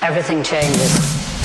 Everything changes.